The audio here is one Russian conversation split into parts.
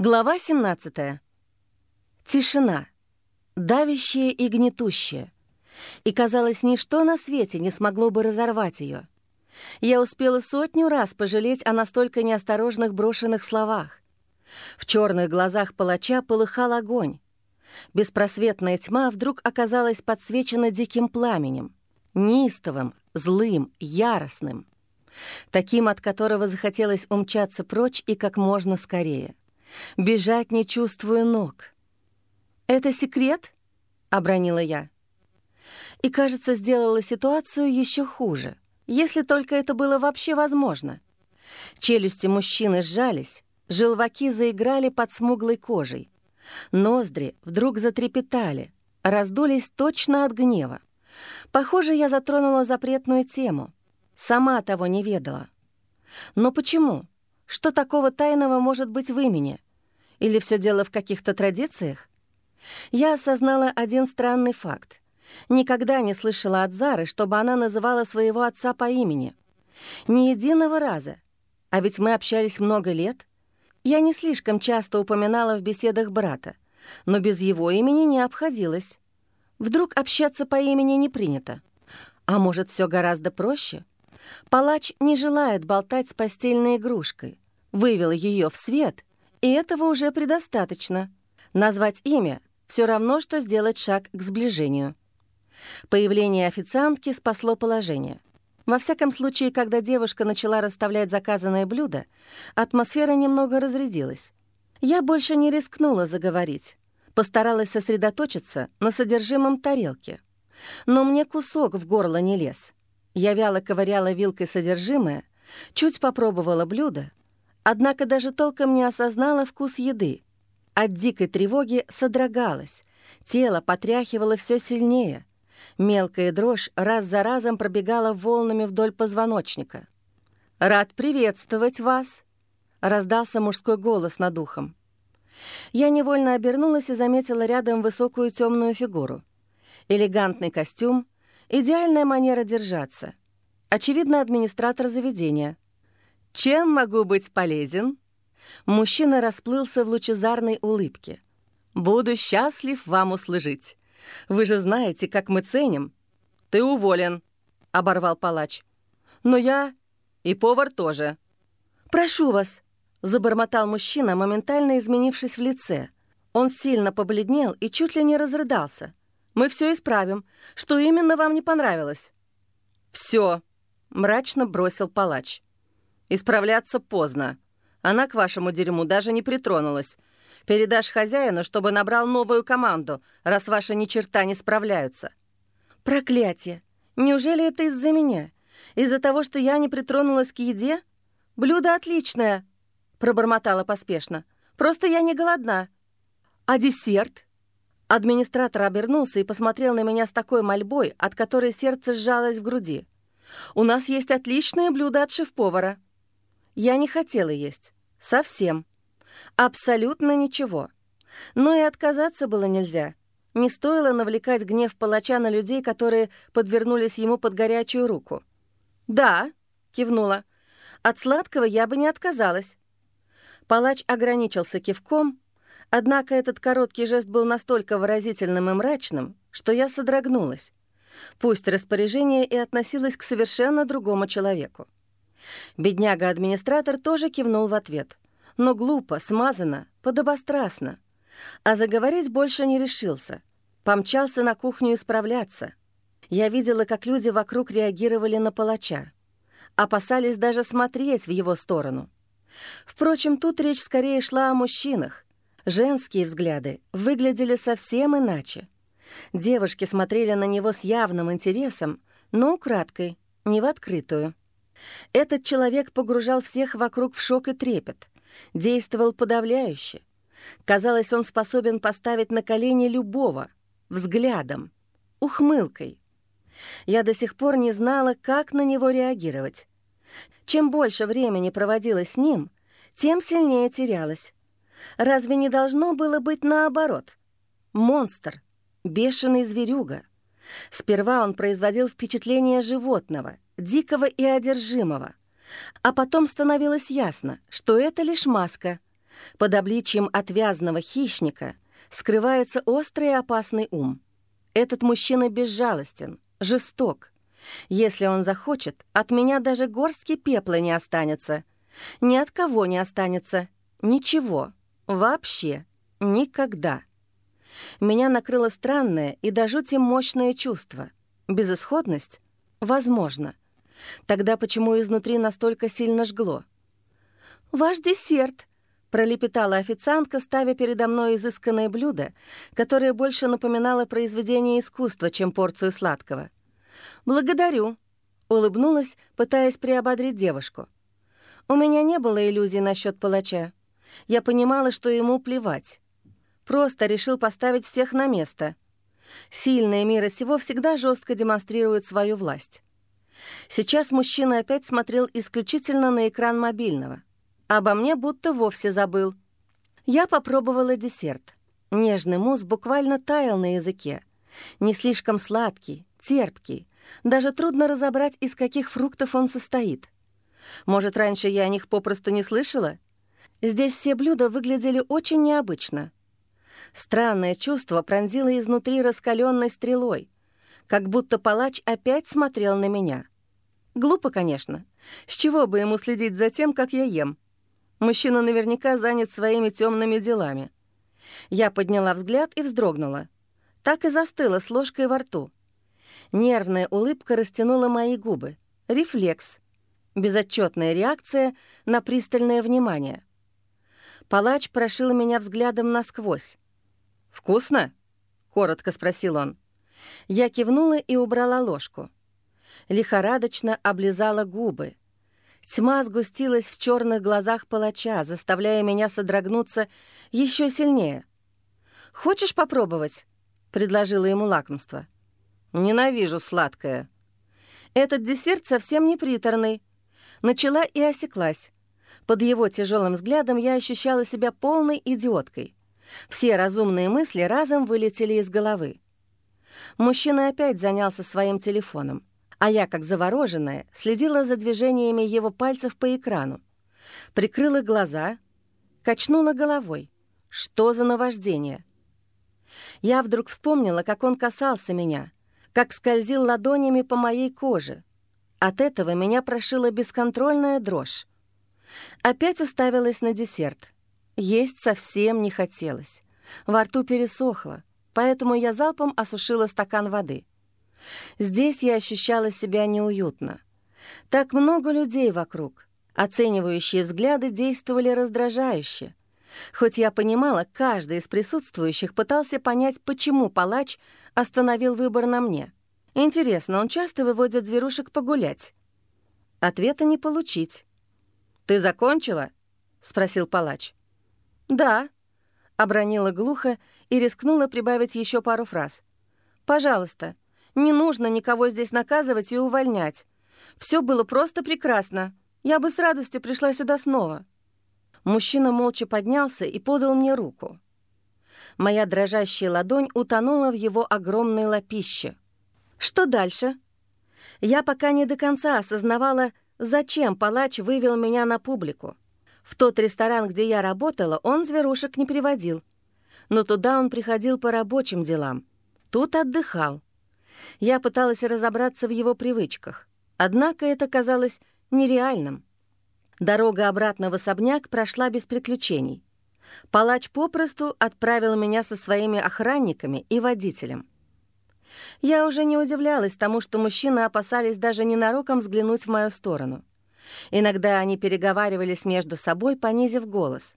Глава 17. Тишина. Давящая и гнетущая. И, казалось, ничто на свете не смогло бы разорвать ее. Я успела сотню раз пожалеть о настолько неосторожных брошенных словах. В черных глазах палача полыхал огонь. Беспросветная тьма вдруг оказалась подсвечена диким пламенем, неистовым, злым, яростным, таким, от которого захотелось умчаться прочь и как можно скорее. Бежать не чувствую ног. «Это секрет?» — обронила я. И, кажется, сделала ситуацию еще хуже, если только это было вообще возможно. Челюсти мужчины сжались, желваки заиграли под смуглой кожей. Ноздри вдруг затрепетали, раздулись точно от гнева. Похоже, я затронула запретную тему. Сама того не ведала. Но почему? Что такого тайного может быть в имени? Или все дело в каких-то традициях? Я осознала один странный факт. Никогда не слышала от Зары, чтобы она называла своего отца по имени. Ни единого раза. А ведь мы общались много лет. Я не слишком часто упоминала в беседах брата, но без его имени не обходилось. Вдруг общаться по имени не принято. А может, все гораздо проще? Палач не желает болтать с постельной игрушкой. Вывел ее в свет, и этого уже предостаточно. Назвать имя — все равно, что сделать шаг к сближению. Появление официантки спасло положение. Во всяком случае, когда девушка начала расставлять заказанное блюдо, атмосфера немного разрядилась. Я больше не рискнула заговорить. Постаралась сосредоточиться на содержимом тарелки. Но мне кусок в горло не лез. Я вяло ковыряла вилкой содержимое, чуть попробовала блюдо, однако даже толком не осознала вкус еды. От дикой тревоги содрогалась, тело потряхивало все сильнее. Мелкая дрожь раз за разом пробегала волнами вдоль позвоночника. «Рад приветствовать вас!» — раздался мужской голос над ухом. Я невольно обернулась и заметила рядом высокую темную фигуру. Элегантный костюм, идеальная манера держаться. Очевидно, администратор заведения. «Чем могу быть полезен?» Мужчина расплылся в лучезарной улыбке. «Буду счастлив вам услужить. Вы же знаете, как мы ценим». «Ты уволен», — оборвал палач. «Но я... и повар тоже». «Прошу вас», — забормотал мужчина, моментально изменившись в лице. Он сильно побледнел и чуть ли не разрыдался. «Мы все исправим. Что именно вам не понравилось?» «Все», — мрачно бросил палач. «Исправляться поздно. Она к вашему дерьму даже не притронулась. Передашь хозяину, чтобы набрал новую команду, раз ваши ни черта не справляются». «Проклятие! Неужели это из-за меня? Из-за того, что я не притронулась к еде? Блюдо отличное!» — пробормотала поспешно. «Просто я не голодна». «А десерт?» Администратор обернулся и посмотрел на меня с такой мольбой, от которой сердце сжалось в груди. «У нас есть отличное блюдо от шеф-повара». Я не хотела есть. Совсем. Абсолютно ничего. Но и отказаться было нельзя. Не стоило навлекать гнев палача на людей, которые подвернулись ему под горячую руку. «Да», — кивнула, — «от сладкого я бы не отказалась». Палач ограничился кивком, однако этот короткий жест был настолько выразительным и мрачным, что я содрогнулась. Пусть распоряжение и относилось к совершенно другому человеку. Бедняга-администратор тоже кивнул в ответ, но глупо, смазано, подобострастно. А заговорить больше не решился. Помчался на кухню исправляться. Я видела, как люди вокруг реагировали на палача. Опасались даже смотреть в его сторону. Впрочем, тут речь скорее шла о мужчинах. Женские взгляды выглядели совсем иначе. Девушки смотрели на него с явным интересом, но украдкой, не в открытую. Этот человек погружал всех вокруг в шок и трепет, действовал подавляюще. Казалось, он способен поставить на колени любого, взглядом, ухмылкой. Я до сих пор не знала, как на него реагировать. Чем больше времени проводила с ним, тем сильнее терялась. Разве не должно было быть наоборот? Монстр, бешеный зверюга. Сперва он производил впечатление животного — дикого и одержимого. А потом становилось ясно, что это лишь маска. Под обличием отвязного хищника скрывается острый и опасный ум. Этот мужчина безжалостен, жесток. Если он захочет, от меня даже горстки пепла не останется. Ни от кого не останется. Ничего. Вообще. Никогда. Меня накрыло странное и до жути мощное чувство. Безысходность? Возможно. Тогда почему изнутри настолько сильно жгло? «Ваш десерт», — пролепетала официантка, ставя передо мной изысканное блюдо, которое больше напоминало произведение искусства, чем порцию сладкого. «Благодарю», — улыбнулась, пытаясь приободрить девушку. «У меня не было иллюзий насчет палача. Я понимала, что ему плевать. Просто решил поставить всех на место. Сильные мира сего всегда жестко демонстрируют свою власть. Сейчас мужчина опять смотрел исключительно на экран мобильного. Обо мне будто вовсе забыл. Я попробовала десерт. Нежный мусс буквально таял на языке. Не слишком сладкий, терпкий. Даже трудно разобрать, из каких фруктов он состоит. Может, раньше я о них попросту не слышала? Здесь все блюда выглядели очень необычно. Странное чувство пронзило изнутри раскаленной стрелой, как будто палач опять смотрел на меня. Глупо, конечно. С чего бы ему следить за тем, как я ем? Мужчина наверняка занят своими темными делами. Я подняла взгляд и вздрогнула. Так и застыла с ложкой во рту. Нервная улыбка растянула мои губы. Рефлекс. Безотчетная реакция на пристальное внимание. Палач прошил меня взглядом насквозь. «Вкусно?» — коротко спросил он. Я кивнула и убрала ложку. Лихорадочно облизала губы. Тьма сгустилась в черных глазах палача, заставляя меня содрогнуться еще сильнее. «Хочешь попробовать?» — предложила ему лакомство. «Ненавижу сладкое». Этот десерт совсем не приторный. Начала и осеклась. Под его тяжелым взглядом я ощущала себя полной идиоткой. Все разумные мысли разом вылетели из головы. Мужчина опять занялся своим телефоном, а я, как завороженная, следила за движениями его пальцев по экрану. Прикрыла глаза, качнула головой. Что за наваждение? Я вдруг вспомнила, как он касался меня, как скользил ладонями по моей коже. От этого меня прошила бесконтрольная дрожь. Опять уставилась на десерт. Есть совсем не хотелось. Во рту пересохло, поэтому я залпом осушила стакан воды. Здесь я ощущала себя неуютно. Так много людей вокруг. Оценивающие взгляды действовали раздражающе. Хоть я понимала, каждый из присутствующих пытался понять, почему палач остановил выбор на мне. Интересно, он часто выводит зверушек погулять? Ответа не получить. «Ты закончила?» — спросил палач. «Да», — обронила глухо и рискнула прибавить еще пару фраз. «Пожалуйста, не нужно никого здесь наказывать и увольнять. Все было просто прекрасно. Я бы с радостью пришла сюда снова». Мужчина молча поднялся и подал мне руку. Моя дрожащая ладонь утонула в его огромной лапище. Что дальше? Я пока не до конца осознавала, Зачем палач вывел меня на публику? В тот ресторан, где я работала, он зверушек не приводил. Но туда он приходил по рабочим делам. Тут отдыхал. Я пыталась разобраться в его привычках. Однако это казалось нереальным. Дорога обратно в особняк прошла без приключений. Палач попросту отправил меня со своими охранниками и водителем. Я уже не удивлялась тому, что мужчины опасались даже ненароком взглянуть в мою сторону. Иногда они переговаривались между собой, понизив голос.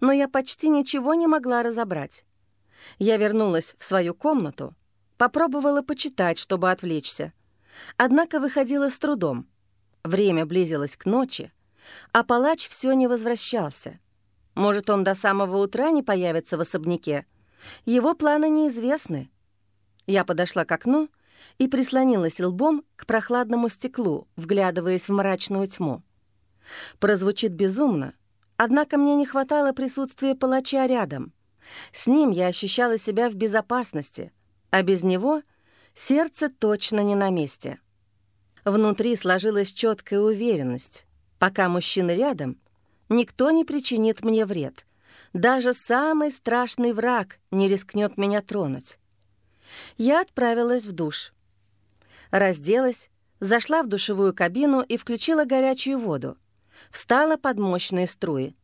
Но я почти ничего не могла разобрать. Я вернулась в свою комнату, попробовала почитать, чтобы отвлечься. Однако выходила с трудом. Время близилось к ночи, а палач все не возвращался. Может, он до самого утра не появится в особняке? Его планы неизвестны. Я подошла к окну и прислонилась лбом к прохладному стеклу, вглядываясь в мрачную тьму. Прозвучит безумно, однако мне не хватало присутствия палача рядом. С ним я ощущала себя в безопасности, а без него сердце точно не на месте. Внутри сложилась четкая уверенность. Пока мужчина рядом, никто не причинит мне вред, Даже самый страшный враг не рискнет меня тронуть. Я отправилась в душ. Разделась, зашла в душевую кабину и включила горячую воду. Встала под мощные струи.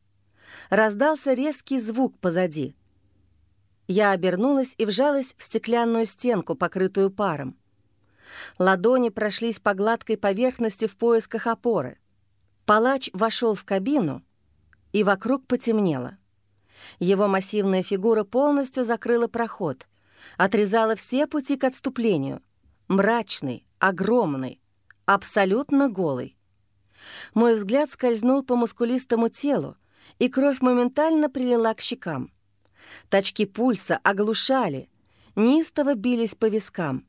Раздался резкий звук позади. Я обернулась и вжалась в стеклянную стенку, покрытую паром. Ладони прошлись по гладкой поверхности в поисках опоры. Палач вошел в кабину, и вокруг потемнело. Его массивная фигура полностью закрыла проход, отрезала все пути к отступлению. Мрачный, огромный, абсолютно голый. Мой взгляд скользнул по мускулистому телу, и кровь моментально прилила к щекам. Точки пульса оглушали, неистово бились по вискам.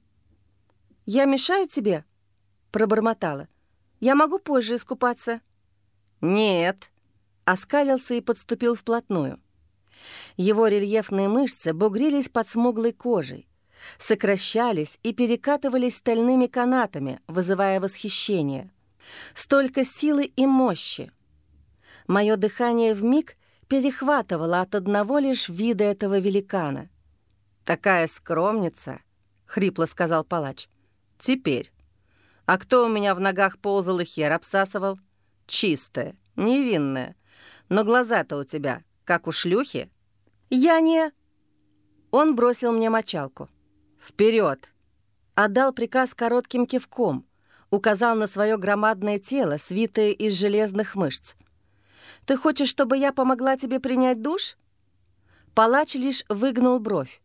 «Я мешаю тебе?» — пробормотала. «Я могу позже искупаться?» «Нет», — оскалился и подступил вплотную. Его рельефные мышцы бугрились под смуглой кожей, сокращались и перекатывались стальными канатами, вызывая восхищение. Столько силы и мощи. Мое дыхание вмиг перехватывало от одного лишь вида этого великана. «Такая скромница», — хрипло сказал палач. «Теперь. А кто у меня в ногах ползал и хер обсасывал? Чистая, невинная. Но глаза-то у тебя, как у шлюхи». «Я не...» Он бросил мне мочалку. Вперед! Отдал приказ коротким кивком, указал на свое громадное тело, свитое из железных мышц. «Ты хочешь, чтобы я помогла тебе принять душ?» Палач лишь выгнул бровь.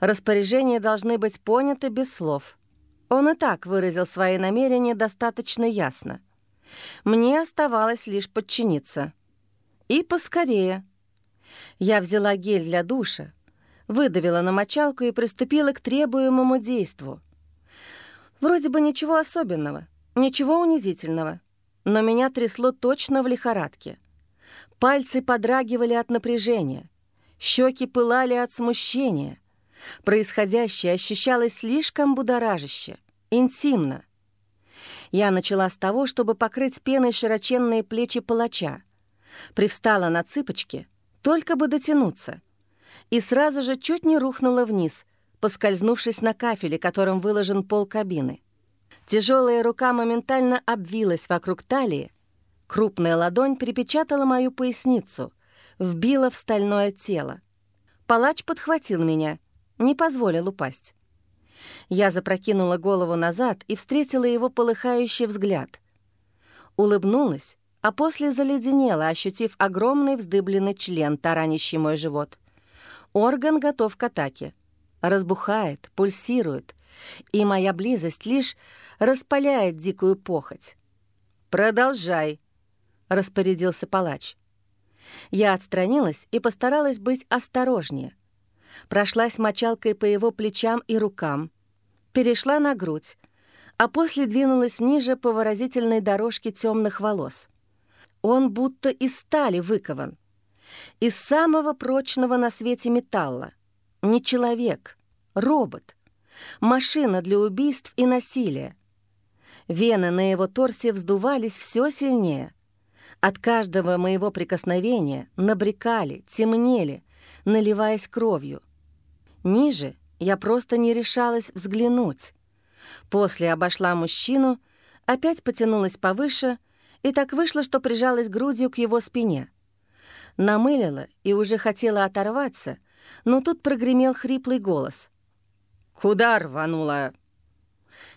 Распоряжения должны быть поняты без слов. Он и так выразил свои намерения достаточно ясно. Мне оставалось лишь подчиниться. И поскорее. Я взяла гель для душа, выдавила на мочалку и приступила к требуемому действу. Вроде бы ничего особенного, ничего унизительного, но меня трясло точно в лихорадке. Пальцы подрагивали от напряжения, щеки пылали от смущения. Происходящее ощущалось слишком будоражаще, интимно. Я начала с того, чтобы покрыть пеной широченные плечи палача. Привстала на цыпочки, только бы дотянуться — и сразу же чуть не рухнула вниз, поскользнувшись на кафеле, которым выложен пол кабины. Тяжелая рука моментально обвилась вокруг талии, крупная ладонь припечатала мою поясницу, вбила в стальное тело. Палач подхватил меня, не позволил упасть. Я запрокинула голову назад и встретила его полыхающий взгляд. Улыбнулась, а после заледенела, ощутив огромный вздыбленный член, таранящий мой живот. Орган готов к атаке. Разбухает, пульсирует, и моя близость лишь распаляет дикую похоть. «Продолжай», — распорядился палач. Я отстранилась и постаралась быть осторожнее. Прошлась мочалкой по его плечам и рукам, перешла на грудь, а после двинулась ниже по выразительной дорожке темных волос. Он будто из стали выкован из самого прочного на свете металла. Не человек, робот, машина для убийств и насилия. Вены на его торсе вздувались все сильнее. От каждого моего прикосновения набрекали, темнели, наливаясь кровью. Ниже я просто не решалась взглянуть. После обошла мужчину, опять потянулась повыше, и так вышло, что прижалась грудью к его спине — намылила и уже хотела оторваться, но тут прогремел хриплый голос. «Куда рванула?»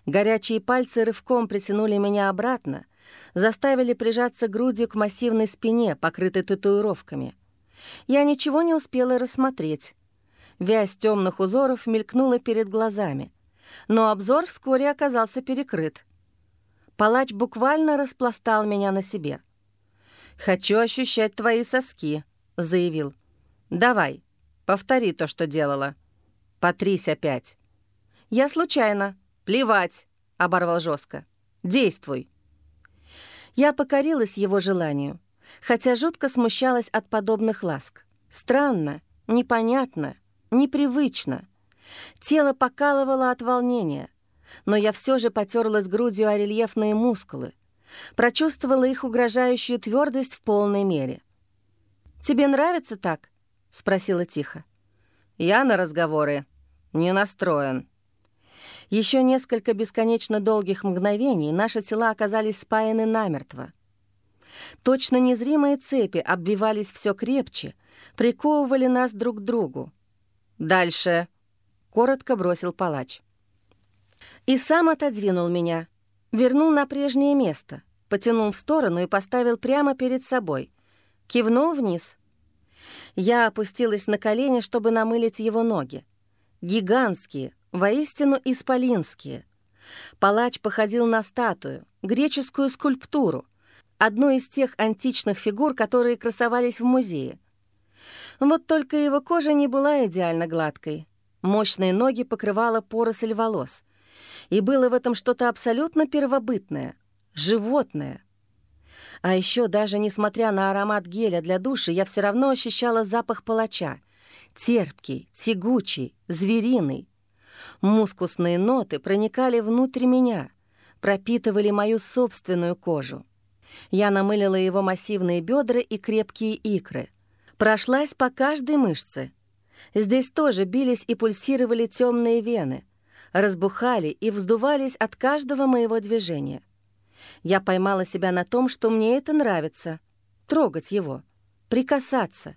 Горячие пальцы рывком притянули меня обратно, заставили прижаться грудью к массивной спине, покрытой татуировками. Я ничего не успела рассмотреть. Вязь темных узоров мелькнула перед глазами, но обзор вскоре оказался перекрыт. Палач буквально распластал меня на себе — «Хочу ощущать твои соски», — заявил. «Давай, повтори то, что делала. Потрись опять». «Я случайно. Плевать», — оборвал жестко. «Действуй». Я покорилась его желанию, хотя жутко смущалась от подобных ласк. Странно, непонятно, непривычно. Тело покалывало от волнения, но я все же потерлась грудью о рельефные мускулы, прочувствовала их угрожающую твердость в полной мере. «Тебе нравится так?» — спросила тихо. «Я на разговоры не настроен». Еще несколько бесконечно долгих мгновений наши тела оказались спаяны намертво. Точно незримые цепи обвивались все крепче, приковывали нас друг к другу. «Дальше», — коротко бросил палач. И сам отодвинул меня, вернул на прежнее место, потянул в сторону и поставил прямо перед собой. Кивнул вниз. Я опустилась на колени, чтобы намылить его ноги. Гигантские, воистину исполинские. Палач походил на статую, греческую скульптуру, одну из тех античных фигур, которые красовались в музее. Вот только его кожа не была идеально гладкой. Мощные ноги покрывала поросль волос. И было в этом что-то абсолютно первобытное, животное. А еще даже несмотря на аромат геля для души, я все равно ощущала запах палача. Терпкий, тягучий, звериный. Мускусные ноты проникали внутрь меня, пропитывали мою собственную кожу. Я намылила его массивные бедра и крепкие икры. Прошлась по каждой мышце. Здесь тоже бились и пульсировали темные вены, разбухали и вздувались от каждого моего движения. Я поймала себя на том, что мне это нравится. Трогать его, прикасаться,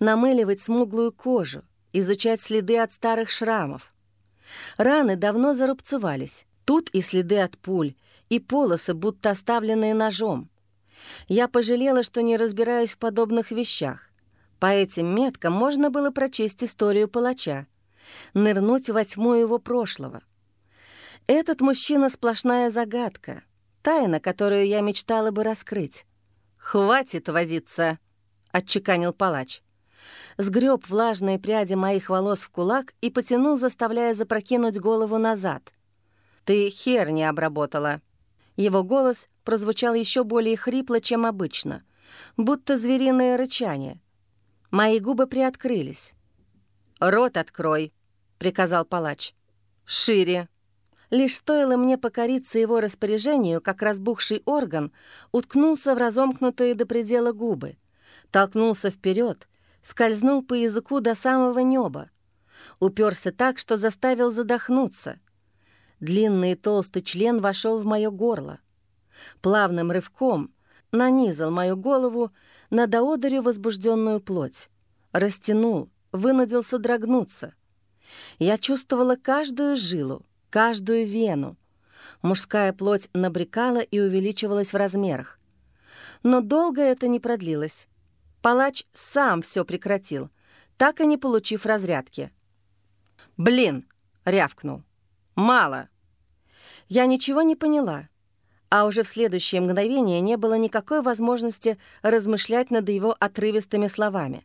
намыливать смуглую кожу, изучать следы от старых шрамов. Раны давно зарубцевались. Тут и следы от пуль, и полосы, будто оставленные ножом. Я пожалела, что не разбираюсь в подобных вещах. По этим меткам можно было прочесть историю палача, нырнуть во тьму его прошлого. Этот мужчина — сплошная загадка, тайна, которую я мечтала бы раскрыть. «Хватит возиться!» — отчеканил палач. Сгреб влажные пряди моих волос в кулак и потянул, заставляя запрокинуть голову назад. «Ты хер не обработала!» Его голос прозвучал еще более хрипло, чем обычно, будто звериное рычание. Мои губы приоткрылись. «Рот открой», — приказал палач. «Шире». Лишь стоило мне покориться его распоряжению, как разбухший орган уткнулся в разомкнутые до предела губы, толкнулся вперед, скользнул по языку до самого неба, уперся так, что заставил задохнуться — Длинный и толстый член вошел в мое горло. Плавным рывком нанизал мою голову на доодырю возбужденную плоть. Растянул, вынудил содрогнуться. Я чувствовала каждую жилу, каждую вену. Мужская плоть набрекала и увеличивалась в размерах. Но долго это не продлилось. Палач сам все прекратил, так и не получив разрядки. «Блин!» — рявкнул. Мало. Я ничего не поняла, а уже в следующее мгновение не было никакой возможности размышлять над его отрывистыми словами.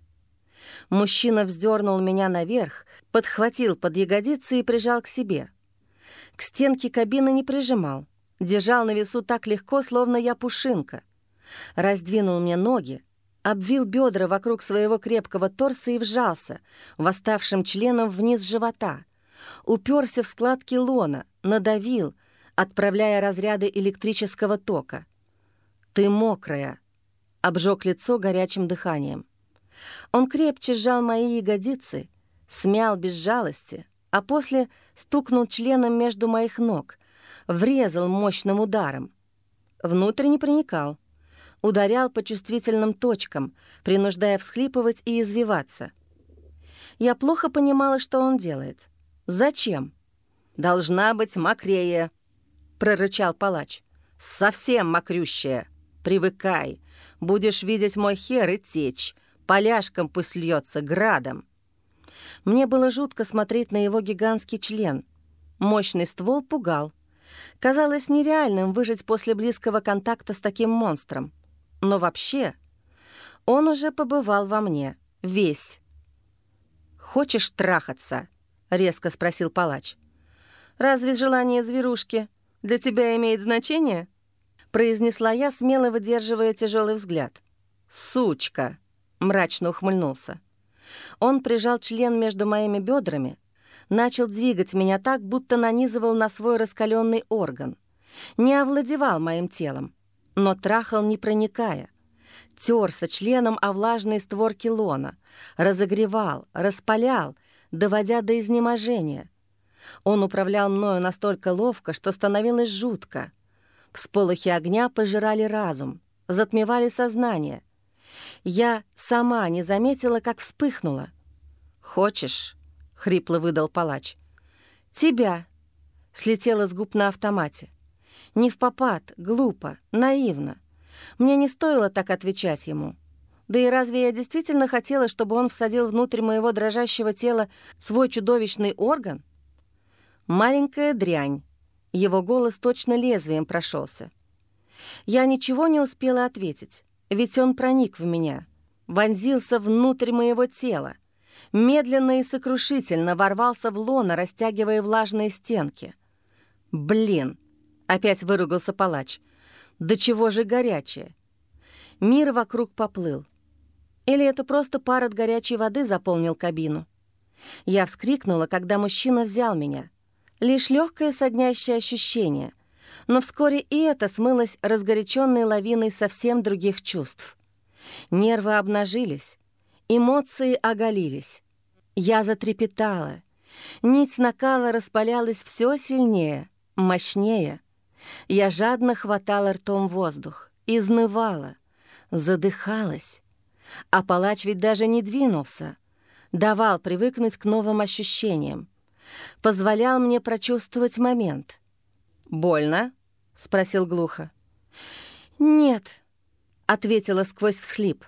Мужчина вздернул меня наверх, подхватил под ягодицы и прижал к себе. К стенке кабины не прижимал, держал на весу так легко, словно я пушинка. Раздвинул мне ноги, обвил бедра вокруг своего крепкого торса и вжался, восставшим членом вниз живота — уперся в складки лона, надавил, отправляя разряды электрического тока. «Ты мокрая», — обжег лицо горячим дыханием. Он крепче сжал мои ягодицы, смял без жалости, а после стукнул членом между моих ног, врезал мощным ударом. Внутрь не проникал, ударял по чувствительным точкам, принуждая всхлипывать и извиваться. Я плохо понимала, что он делает. «Зачем?» «Должна быть мокрее», — прорычал палач. «Совсем мокрющая. Привыкай. Будешь видеть мой хер и течь. Поляшком пусть льется градом». Мне было жутко смотреть на его гигантский член. Мощный ствол пугал. Казалось нереальным выжить после близкого контакта с таким монстром. Но вообще, он уже побывал во мне. Весь. «Хочешь трахаться?» — резко спросил палач. «Разве желание зверушки для тебя имеет значение?» — произнесла я, смело выдерживая тяжелый взгляд. «Сучка!» — мрачно ухмыльнулся. Он прижал член между моими бедрами, начал двигать меня так, будто нанизывал на свой раскаленный орган. Не овладевал моим телом, но трахал, не проникая. терся членом о влажные створки лона, разогревал, распалял, доводя до изнеможения. Он управлял мною настолько ловко, что становилось жутко. Всполохи огня пожирали разум, затмевали сознание. Я сама не заметила, как вспыхнула. «Хочешь?» — хрипло выдал палач. «Тебя!» — слетела с губ на автомате. Не в попад, глупо, наивно. Мне не стоило так отвечать ему. Да и разве я действительно хотела, чтобы он всадил внутрь моего дрожащего тела свой чудовищный орган? Маленькая дрянь. Его голос точно лезвием прошелся. Я ничего не успела ответить, ведь он проник в меня, вонзился внутрь моего тела, медленно и сокрушительно ворвался в лоно, растягивая влажные стенки. «Блин!» — опять выругался палач. «Да чего же горячее!» Мир вокруг поплыл. Или это просто пар от горячей воды заполнил кабину? Я вскрикнула, когда мужчина взял меня. Лишь легкое соднящее ощущение. Но вскоре и это смылось разгоряченной лавиной совсем других чувств. Нервы обнажились, эмоции оголились. Я затрепетала. Нить накала распалялась все сильнее, мощнее. Я жадно хватала ртом воздух, изнывала, задыхалась. А палач ведь даже не двинулся. Давал привыкнуть к новым ощущениям. Позволял мне прочувствовать момент. «Больно?» — спросил глухо. «Нет», — ответила сквозь всхлип.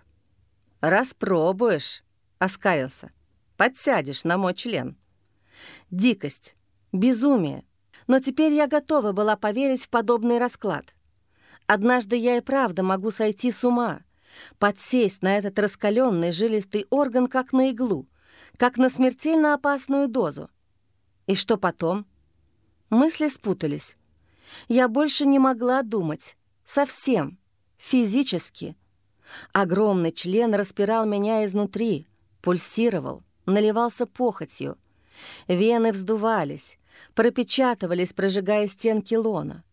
«Распробуешь», — оскалился. «Подсядешь на мой член». Дикость, безумие. Но теперь я готова была поверить в подобный расклад. Однажды я и правда могу сойти с ума — подсесть на этот раскаленный жилистый орган как на иглу, как на смертельно опасную дозу. И что потом? Мысли спутались. Я больше не могла думать. Совсем. Физически. Огромный член распирал меня изнутри, пульсировал, наливался похотью. Вены вздувались, пропечатывались, прожигая стенки лона.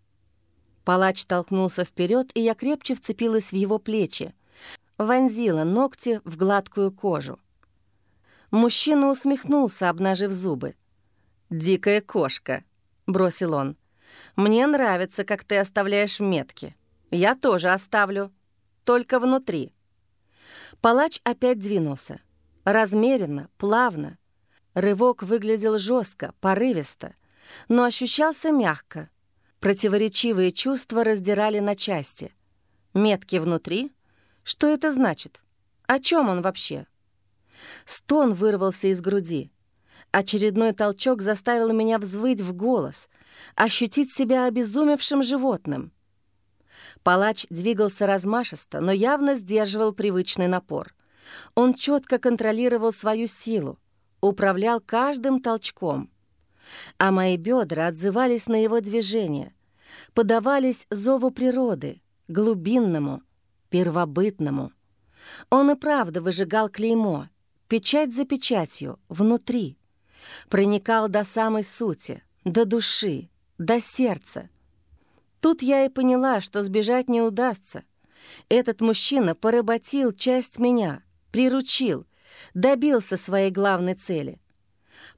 Палач толкнулся вперед, и я крепче вцепилась в его плечи, вонзила ногти в гладкую кожу. Мужчина усмехнулся, обнажив зубы. «Дикая кошка», — бросил он. «Мне нравится, как ты оставляешь метки. Я тоже оставлю, только внутри». Палач опять двинулся. Размеренно, плавно. Рывок выглядел жестко, порывисто, но ощущался мягко. Противоречивые чувства раздирали на части. Метки внутри — что это значит? О чем он вообще? Стон вырвался из груди. Очередной толчок заставил меня взвыть в голос, ощутить себя обезумевшим животным. Палач двигался размашисто, но явно сдерживал привычный напор. Он четко контролировал свою силу, управлял каждым толчком. А мои бедра отзывались на его движение, подавались зову природы, глубинному, первобытному. Он и правда выжигал клеймо, печать за печатью, внутри. Проникал до самой сути, до души, до сердца. Тут я и поняла, что сбежать не удастся. Этот мужчина поработил часть меня, приручил, добился своей главной цели.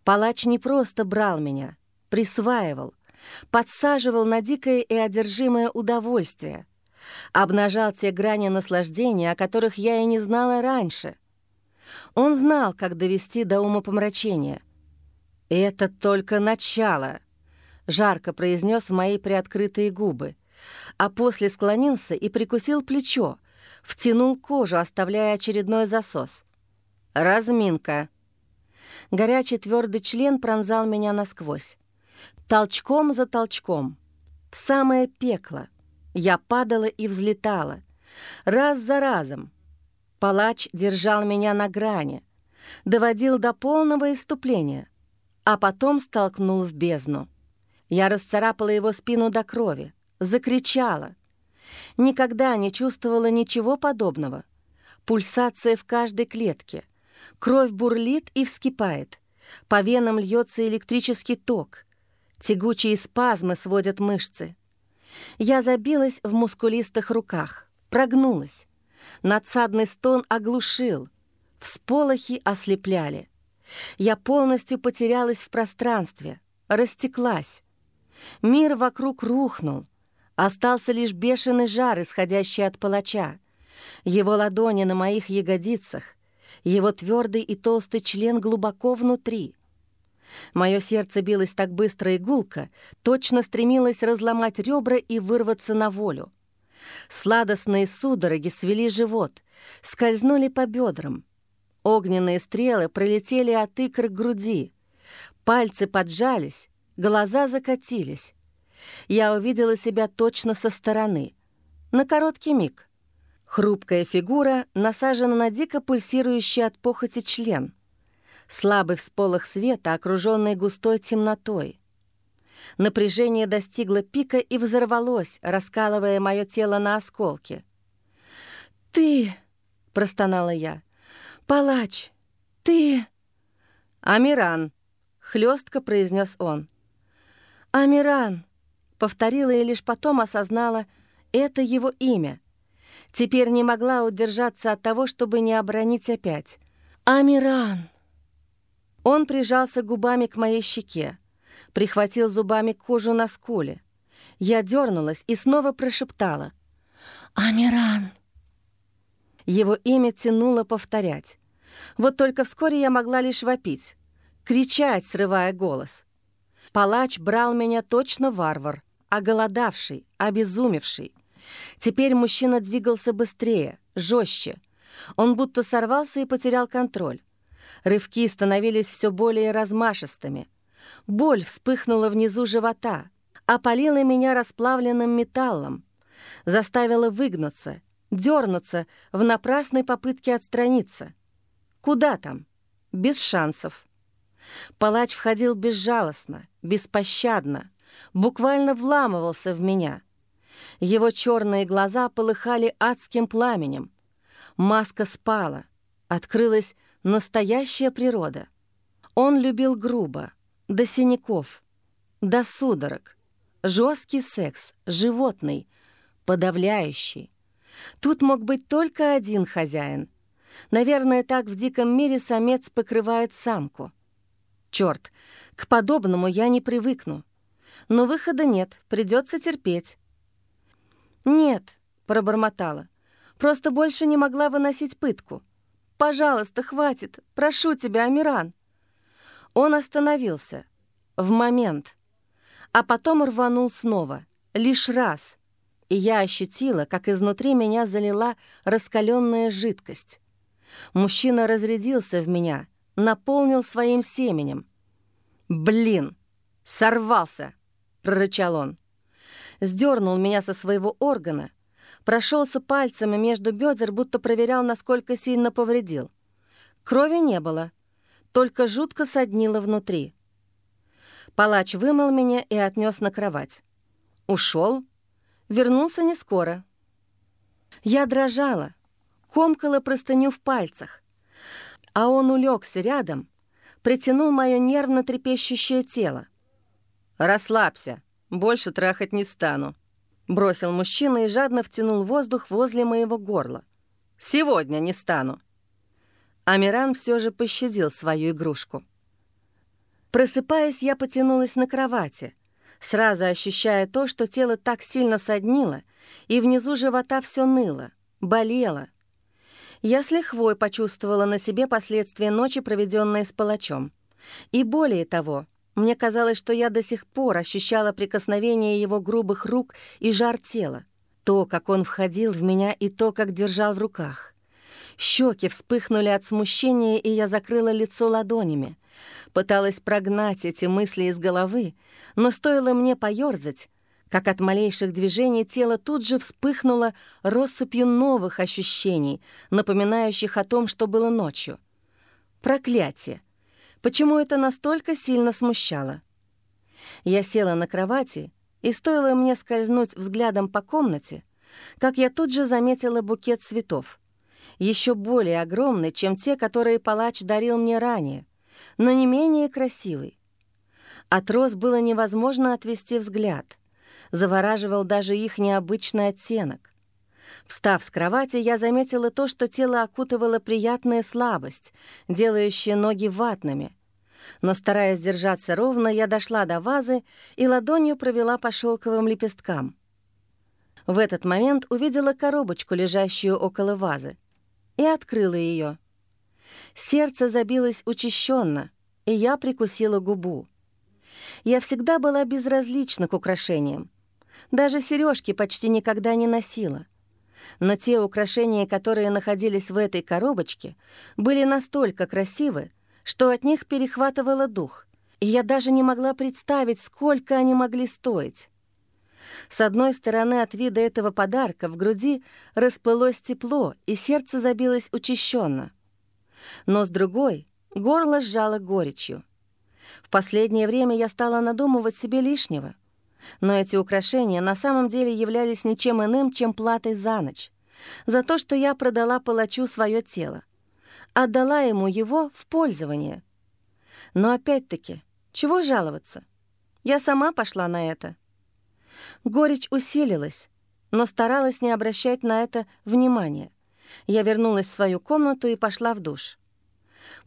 Палач не просто брал меня, присваивал, подсаживал на дикое и одержимое удовольствие — обнажал те грани наслаждения, о которых я и не знала раньше. Он знал, как довести до умопомрачения. «Это только начало», — жарко произнес в мои приоткрытые губы, а после склонился и прикусил плечо, втянул кожу, оставляя очередной засос. «Разминка». Горячий твердый член пронзал меня насквозь. Толчком за толчком. В самое пекло. Я падала и взлетала. Раз за разом. Палач держал меня на грани, доводил до полного иступления, а потом столкнул в бездну. Я расцарапала его спину до крови, закричала. Никогда не чувствовала ничего подобного. Пульсация в каждой клетке. Кровь бурлит и вскипает. По венам льется электрический ток. Тягучие спазмы сводят мышцы. Я забилась в мускулистых руках, прогнулась. Надсадный стон оглушил, всполохи ослепляли. Я полностью потерялась в пространстве, растеклась. Мир вокруг рухнул. Остался лишь бешеный жар, исходящий от палача. Его ладони на моих ягодицах, его твердый и толстый член глубоко внутри. Мое сердце билось так быстро и гулко, точно стремилось разломать ребра и вырваться на волю. Сладостные судороги свели живот, скользнули по бедрам. Огненные стрелы пролетели от икр к груди. Пальцы поджались, глаза закатились. Я увидела себя точно со стороны. На короткий миг. Хрупкая фигура насажена на дико пульсирующий от похоти член. Слабый всполох света, окруженный густой темнотой. Напряжение достигло пика и взорвалось, раскалывая мое тело на осколки. «Ты!» — простонала я. «Палач! Ты!» «Амиран!» — хлестко произнес он. «Амиран!» — повторила и лишь потом осознала, это его имя. Теперь не могла удержаться от того, чтобы не обронить опять. «Амиран!» Он прижался губами к моей щеке, прихватил зубами кожу на скуле. Я дернулась и снова прошептала. «Амиран!» Его имя тянуло повторять. Вот только вскоре я могла лишь вопить, кричать, срывая голос. Палач брал меня точно варвар, оголодавший, обезумевший. Теперь мужчина двигался быстрее, жестче. Он будто сорвался и потерял контроль. Рывки становились все более размашистыми. Боль вспыхнула внизу живота, опалила меня расплавленным металлом, заставила выгнуться, дернуться в напрасной попытке отстраниться. Куда там? Без шансов. Палач входил безжалостно, беспощадно, буквально вламывался в меня. Его черные глаза полыхали адским пламенем. Маска спала, открылась настоящая природа. Он любил грубо, до синяков, до судорог. Жесткий секс, животный, подавляющий. Тут мог быть только один хозяин. Наверное, так в диком мире самец покрывает самку. Черт, к подобному я не привыкну. Но выхода нет, придется терпеть. «Нет», — пробормотала, — «просто больше не могла выносить пытку. Пожалуйста, хватит, прошу тебя, Амиран». Он остановился. В момент. А потом рванул снова. Лишь раз. И я ощутила, как изнутри меня залила раскаленная жидкость. Мужчина разрядился в меня, наполнил своим семенем. «Блин! Сорвался!» — прорычал он. Сдернул меня со своего органа, прошелся пальцами между бедер, будто проверял, насколько сильно повредил. Крови не было — только жутко соднило внутри. Палач вымыл меня и отнес на кровать. Ушел, вернулся не скоро. Я дрожала, комкала простыню в пальцах, а он улегся рядом, притянул мое нервно трепещущее тело. «Расслабься, больше трахать не стану», — бросил мужчина и жадно втянул воздух возле моего горла. «Сегодня не стану». Амиран все же пощадил свою игрушку. Просыпаясь, я потянулась на кровати, сразу ощущая то, что тело так сильно соднило, и внизу живота все ныло, болело. Я с лихвой почувствовала на себе последствия ночи, проведенной с палачом. И более того, мне казалось, что я до сих пор ощущала прикосновение его грубых рук и жар тела, то, как он входил в меня, и то, как держал в руках. Щеки вспыхнули от смущения, и я закрыла лицо ладонями. Пыталась прогнать эти мысли из головы, но стоило мне поёрзать, как от малейших движений тело тут же вспыхнуло россыпью новых ощущений, напоминающих о том, что было ночью. Проклятие! Почему это настолько сильно смущало? Я села на кровати, и стоило мне скользнуть взглядом по комнате, как я тут же заметила букет цветов — еще более огромный, чем те, которые палач дарил мне ранее, но не менее красивый. От роз было невозможно отвести взгляд. Завораживал даже их необычный оттенок. Встав с кровати, я заметила то, что тело окутывало приятная слабость, делающая ноги ватными. Но, стараясь держаться ровно, я дошла до вазы и ладонью провела по шелковым лепесткам. В этот момент увидела коробочку, лежащую около вазы, и открыла ее. Сердце забилось учащенно, и я прикусила губу. Я всегда была безразлична к украшениям. Даже сережки почти никогда не носила. Но те украшения, которые находились в этой коробочке, были настолько красивы, что от них перехватывало дух, и я даже не могла представить, сколько они могли стоить. С одной стороны от вида этого подарка в груди расплылось тепло, и сердце забилось учащенно. Но с другой горло сжало горечью. В последнее время я стала надумывать себе лишнего — но эти украшения на самом деле являлись ничем иным, чем платой за ночь, за то, что я продала палачу свое тело, отдала ему его в пользование. Но опять-таки, чего жаловаться? Я сама пошла на это. Горечь усилилась, но старалась не обращать на это внимания. Я вернулась в свою комнату и пошла в душ.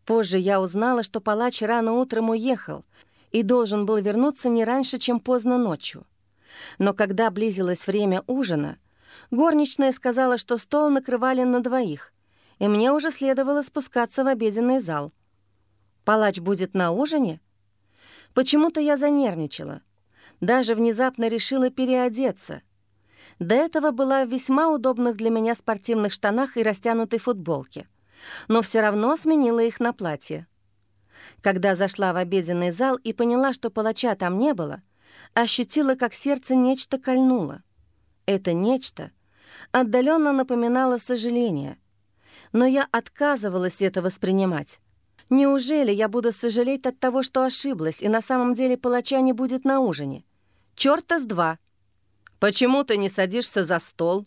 Позже я узнала, что палач рано утром уехал, и должен был вернуться не раньше, чем поздно ночью. Но когда близилось время ужина, горничная сказала, что стол накрывали на двоих, и мне уже следовало спускаться в обеденный зал. Палач будет на ужине? Почему-то я занервничала. Даже внезапно решила переодеться. До этого была в весьма удобных для меня спортивных штанах и растянутой футболке, но все равно сменила их на платье. Когда зашла в обеденный зал и поняла, что палача там не было, ощутила, как сердце нечто кольнуло. Это нечто отдаленно напоминало сожаление. Но я отказывалась это воспринимать. Неужели я буду сожалеть от того, что ошиблась, и на самом деле палача не будет на ужине? Чёрта с два. «Почему ты не садишься за стол?»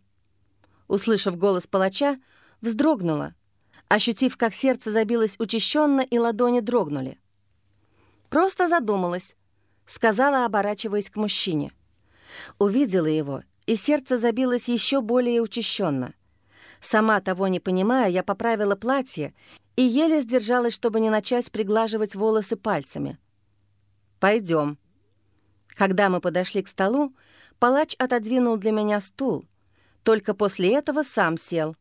Услышав голос палача, вздрогнула, ощутив, как сердце забилось учащенно и ладони дрогнули. «Просто задумалась», — сказала, оборачиваясь к мужчине. Увидела его, и сердце забилось еще более учащенно. Сама того не понимая, я поправила платье и еле сдержалась, чтобы не начать приглаживать волосы пальцами. Пойдем. Когда мы подошли к столу, палач отодвинул для меня стул. Только после этого сам сел.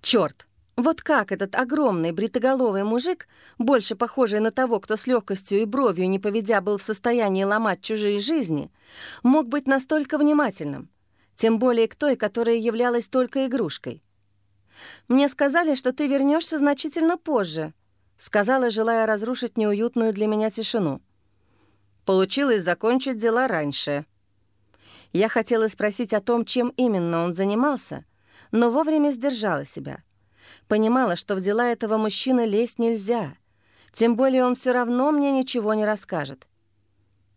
Черт! Вот как этот огромный бритоголовый мужик, больше похожий на того, кто с легкостью и бровью не поведя был в состоянии ломать чужие жизни, мог быть настолько внимательным, тем более к той, которая являлась только игрушкой. «Мне сказали, что ты вернешься значительно позже», — сказала, желая разрушить неуютную для меня тишину. Получилось закончить дела раньше. Я хотела спросить о том, чем именно он занимался, но вовремя сдержала себя. Понимала, что в дела этого мужчины лезть нельзя. Тем более он все равно мне ничего не расскажет.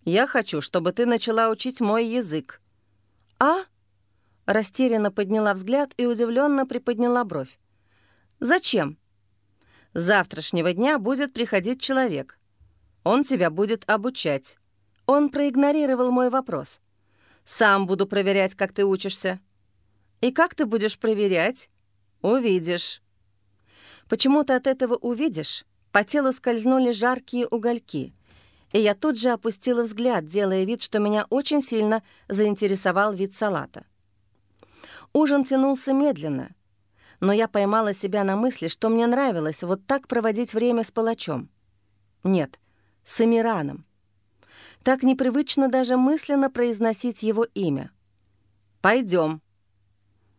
«Я хочу, чтобы ты начала учить мой язык». «А?» Растерянно подняла взгляд и удивленно приподняла бровь. «Зачем?» «С завтрашнего дня будет приходить человек. Он тебя будет обучать». Он проигнорировал мой вопрос. «Сам буду проверять, как ты учишься». «И как ты будешь проверять?» «Увидишь». Почему-то от этого увидишь, по телу скользнули жаркие угольки, и я тут же опустила взгляд, делая вид, что меня очень сильно заинтересовал вид салата. Ужин тянулся медленно, но я поймала себя на мысли, что мне нравилось вот так проводить время с палачом. Нет, с Эмираном. Так непривычно даже мысленно произносить его имя. Пойдем,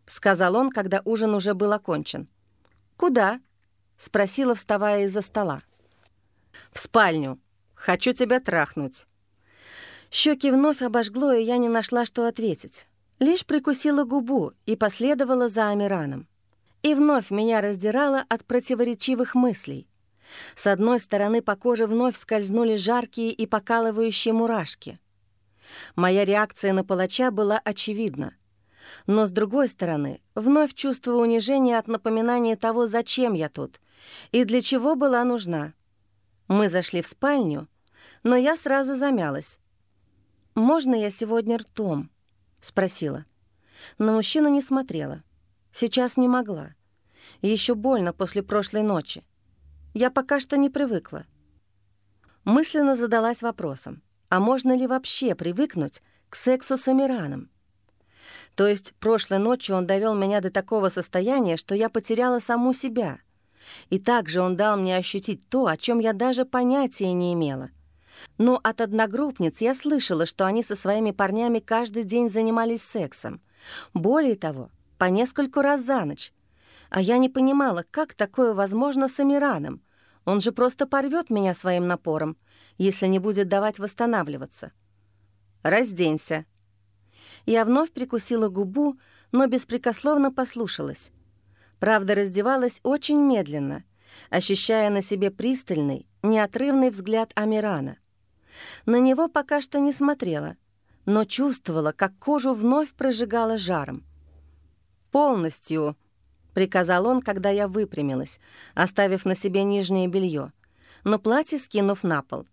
сказал он, когда ужин уже был окончен. «Куда?» — спросила, вставая из-за стола. «В спальню. Хочу тебя трахнуть». Щеки вновь обожгло, и я не нашла, что ответить. Лишь прикусила губу и последовала за Амираном. И вновь меня раздирало от противоречивых мыслей. С одной стороны по коже вновь скользнули жаркие и покалывающие мурашки. Моя реакция на палача была очевидна. Но, с другой стороны, вновь чувство унижения от напоминания того, зачем я тут и для чего была нужна. Мы зашли в спальню, но я сразу замялась. «Можно я сегодня ртом?» — спросила. На мужчину не смотрела. Сейчас не могла. Еще больно после прошлой ночи. Я пока что не привыкла. Мысленно задалась вопросом, а можно ли вообще привыкнуть к сексу с Амираном? То есть прошлой ночью он довел меня до такого состояния, что я потеряла саму себя. И также он дал мне ощутить то, о чем я даже понятия не имела. Но от одногруппниц я слышала, что они со своими парнями каждый день занимались сексом. Более того, по нескольку раз за ночь. А я не понимала, как такое возможно с Амираном. Он же просто порвет меня своим напором, если не будет давать восстанавливаться. «Разденься», я вновь прикусила губу, но беспрекословно послушалась. Правда, раздевалась очень медленно, ощущая на себе пристальный, неотрывный взгляд Амирана. На него пока что не смотрела, но чувствовала, как кожу вновь прожигала жаром. «Полностью», — приказал он, когда я выпрямилась, оставив на себе нижнее белье, но платье скинув на пол.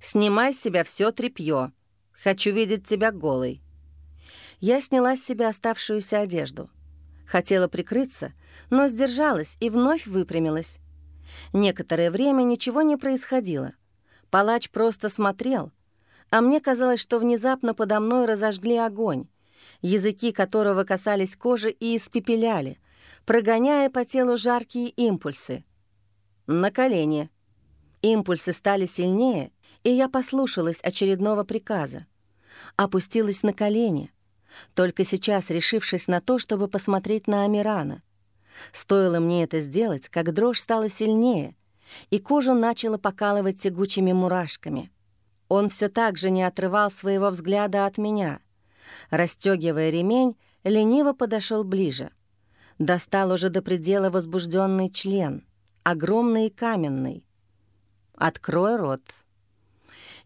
«Снимай с себя все тряпье. Хочу видеть тебя голой». Я сняла с себя оставшуюся одежду. Хотела прикрыться, но сдержалась и вновь выпрямилась. Некоторое время ничего не происходило. Палач просто смотрел, а мне казалось, что внезапно подо мной разожгли огонь, языки которого касались кожи и испепеляли, прогоняя по телу жаркие импульсы. На колени. Импульсы стали сильнее, и я послушалась очередного приказа. Опустилась на колени, только сейчас решившись на то, чтобы посмотреть на Амирана. Стоило мне это сделать, как дрожь стала сильнее, и кожу начала покалывать тягучими мурашками. Он все так же не отрывал своего взгляда от меня. Расстегивая ремень, лениво подошел ближе. Достал уже до предела возбужденный член, огромный и каменный. «Открой рот».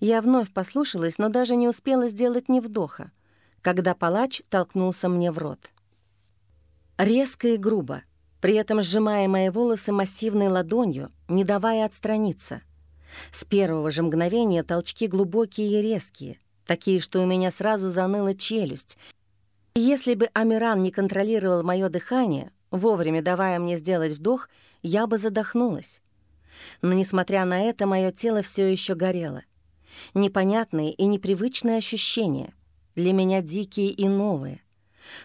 Я вновь послушалась, но даже не успела сделать ни вдоха когда палач толкнулся мне в рот. Резко и грубо, при этом сжимая мои волосы массивной ладонью, не давая отстраниться. С первого же мгновения толчки глубокие и резкие, такие, что у меня сразу заныла челюсть. Если бы Амиран не контролировал мое дыхание, вовремя давая мне сделать вдох, я бы задохнулась. Но, несмотря на это, мое тело все еще горело. Непонятные и непривычные ощущения для меня дикие и новые.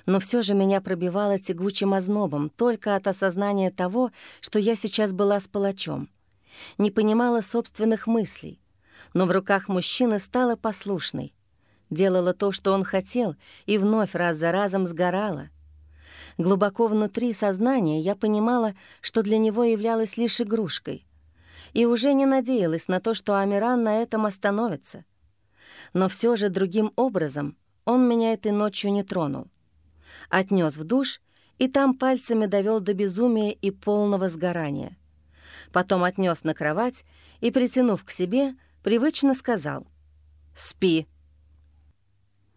Но все же меня пробивало тягучим ознобом только от осознания того, что я сейчас была с палачом. Не понимала собственных мыслей, но в руках мужчины стала послушной. Делала то, что он хотел, и вновь раз за разом сгорала. Глубоко внутри сознания я понимала, что для него являлась лишь игрушкой. И уже не надеялась на то, что Амиран на этом остановится. Но все же другим образом он меня этой ночью не тронул. Отнес в душ и там пальцами довел до безумия и полного сгорания. Потом отнес на кровать и, притянув к себе, привычно сказал «Спи».